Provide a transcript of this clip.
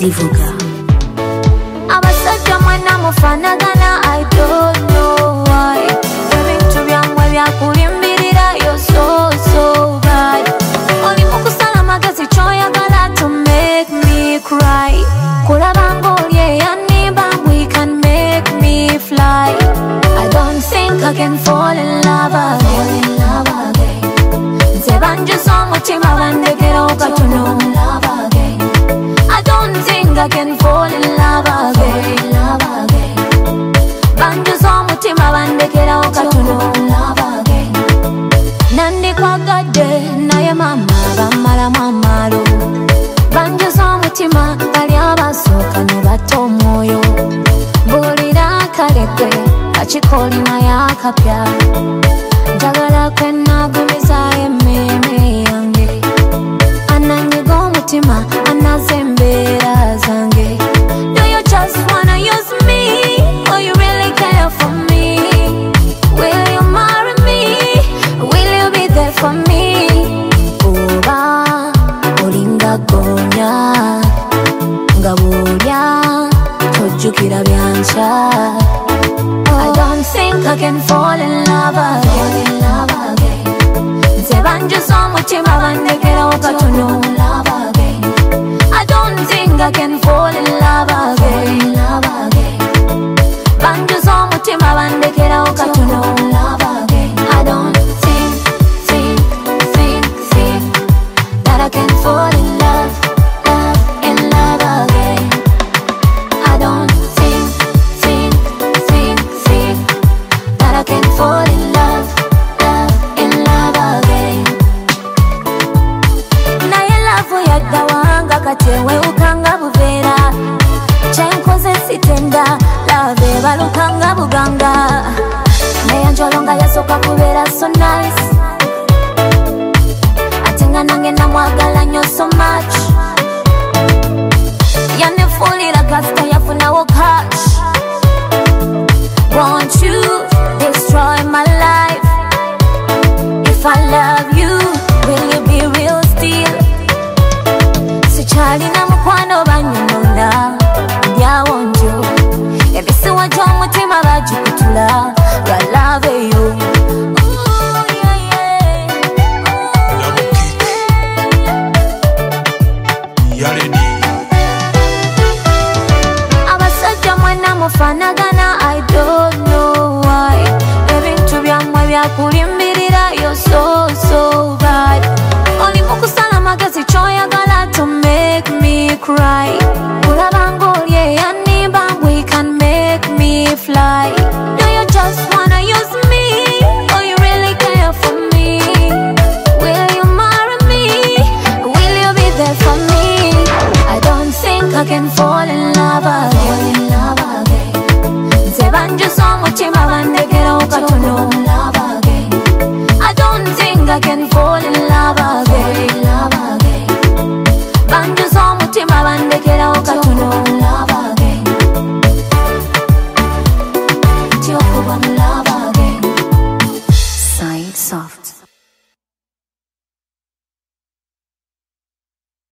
zivuga abasajja mwena mufanagana i don't know why. Ebintu byammwe byakulimbirira yo so so bad. Oli mukusala magezi kyoyagala to make me cry. Kulaba ngaoli eyanimba we can make me fly. I don't think i can fall in love again. Nze banjuza omutima bandekerawo katono can fall in love again. Banjuza omutima bandekerawo katono. Nandikwagadde naye mama bammalamu amalo. Banjuza omutima bali abasooka ne batta omwoyo. Mbuulira akalekwe kakikolima yakapya. Njagala kwe naagumiza emmeeme yange. ananyiga omutima I can fall in love again. nze banjuza omutima bandekerawo katono I don't think I can fall in love again. banjuza omutima bandekerawo katono I love ebalukanga buganga naye njolo nga yasooka kubeera so nice mufanagana i don't know why. Ebintu byammwe byakulimbirira yo so so bad. Oli mukusala magezi kyoyagala to make me cry. Kulaba ngaoli eyanimba we can make me fly She my one, they get out,